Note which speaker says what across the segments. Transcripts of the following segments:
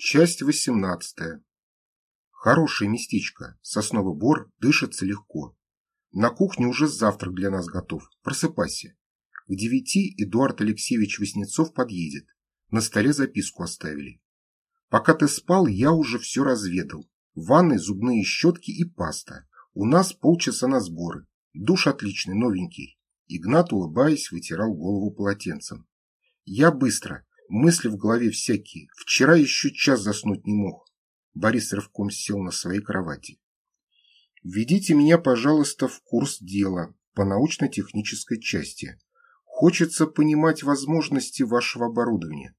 Speaker 1: Часть восемнадцатая. Хорошее местечко. Сосновый бор дышится легко. На кухне уже завтрак для нас готов. Просыпайся. К девяти Эдуард Алексеевич Васнецов подъедет. На столе записку оставили. Пока ты спал, я уже все разведал. В зубные щетки и паста. У нас полчаса на сборы. Душ отличный, новенький. Игнат, улыбаясь, вытирал голову полотенцем. Я быстро. Мысли в голове всякие. Вчера еще час заснуть не мог. Борис рывком сел на своей кровати. Введите меня, пожалуйста, в курс дела по научно-технической части. Хочется понимать возможности вашего оборудования.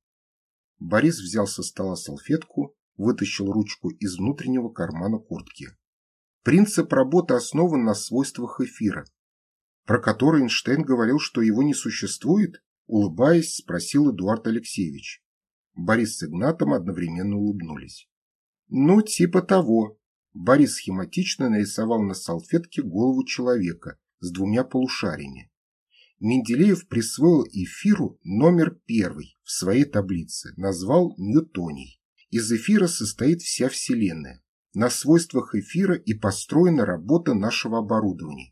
Speaker 1: Борис взял со стола салфетку, вытащил ручку из внутреннего кармана куртки. Принцип работы основан на свойствах эфира, про который Эйнштейн говорил, что его не существует, Улыбаясь, спросил Эдуард Алексеевич. Борис с Игнатом одновременно улыбнулись. Ну, типа того. Борис схематично нарисовал на салфетке голову человека с двумя полушариями. Менделеев присвоил эфиру номер первый в своей таблице, назвал Ньютоний. Из эфира состоит вся Вселенная. На свойствах эфира и построена работа нашего оборудования.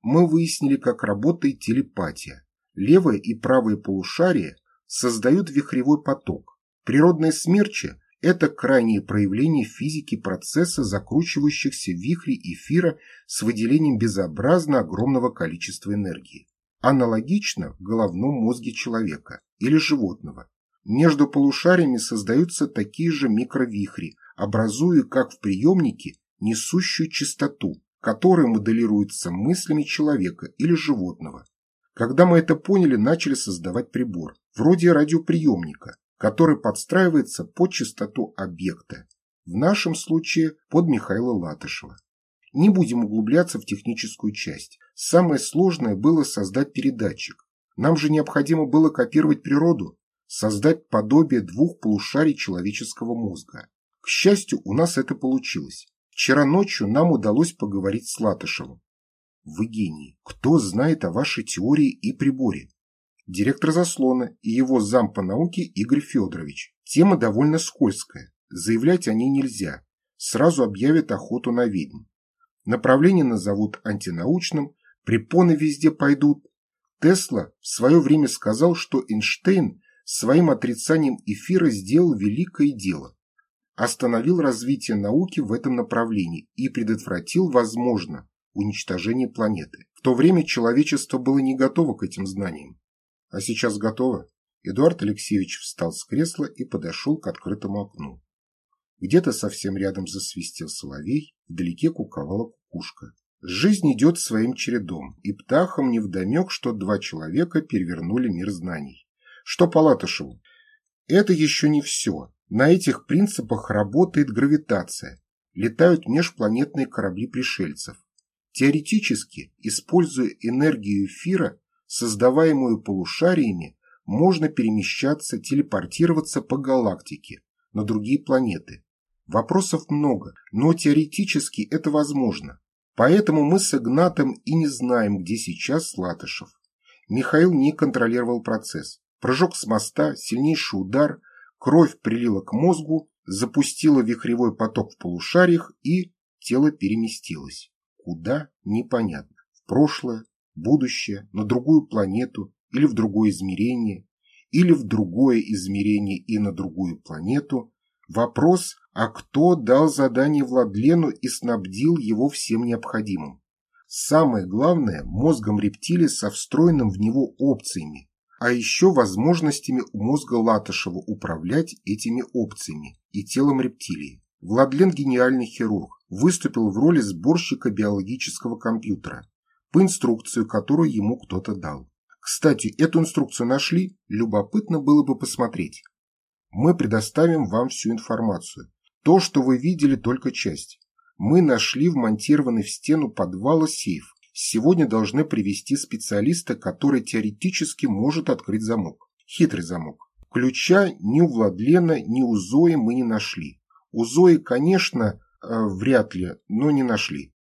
Speaker 1: Мы выяснили, как работает телепатия. Левое и правое полушария создают вихревой поток. Природные смерчи – это крайнее проявление физики процесса закручивающихся вихрей эфира с выделением безобразно огромного количества энергии. Аналогично в головном мозге человека или животного. Между полушариями создаются такие же микровихри, образуя, как в приемнике, несущую частоту, которая моделируется мыслями человека или животного. Когда мы это поняли, начали создавать прибор, вроде радиоприемника, который подстраивается под частоту объекта, в нашем случае под Михаила Латышева. Не будем углубляться в техническую часть. Самое сложное было создать передатчик. Нам же необходимо было копировать природу, создать подобие двух полушарий человеческого мозга. К счастью, у нас это получилось. Вчера ночью нам удалось поговорить с Латышевым. Вы гений. Кто знает о вашей теории и приборе? Директор заслона и его зам по науке Игорь Федорович. Тема довольно скользкая. Заявлять о ней нельзя. Сразу объявят охоту на ведьм. Направление назовут антинаучным, препоны везде пойдут. Тесла в свое время сказал, что Эйнштейн своим отрицанием эфира сделал великое дело. Остановил развитие науки в этом направлении и предотвратил, возможно, уничтожения планеты. В то время человечество было не готово к этим знаниям. А сейчас готово. Эдуард Алексеевич встал с кресла и подошел к открытому окну. Где-то совсем рядом засвистел соловей, вдалеке куковала кукушка. Жизнь идет своим чередом, и птахам невдомек, что два человека перевернули мир знаний. Что Палатышеву? Это еще не все. На этих принципах работает гравитация. Летают межпланетные корабли пришельцев. Теоретически, используя энергию эфира, создаваемую полушариями, можно перемещаться, телепортироваться по галактике, на другие планеты. Вопросов много, но теоретически это возможно. Поэтому мы с Игнатом и не знаем, где сейчас Латышев. Михаил не контролировал процесс. Прыжок с моста, сильнейший удар, кровь прилила к мозгу, запустила вихревой поток в полушариях и тело переместилось. Куда – непонятно. В прошлое, будущее, на другую планету или в другое измерение, или в другое измерение и на другую планету. Вопрос, а кто дал задание Владлену и снабдил его всем необходимым? Самое главное – мозгом рептилии со встроенным в него опциями, а еще возможностями у мозга Латышева управлять этими опциями и телом рептилии. Владлен – гениальный хирург, выступил в роли сборщика биологического компьютера, по инструкцию, которую ему кто-то дал. Кстати, эту инструкцию нашли, любопытно было бы посмотреть. Мы предоставим вам всю информацию. То, что вы видели, только часть. Мы нашли вмонтированный в стену подвала сейф. Сегодня должны привести специалиста, который теоретически может открыть замок. Хитрый замок. Ключа ни у Владлена, ни у Зои мы не нашли. У Зои, конечно, Э, вряд ли, но не нашли.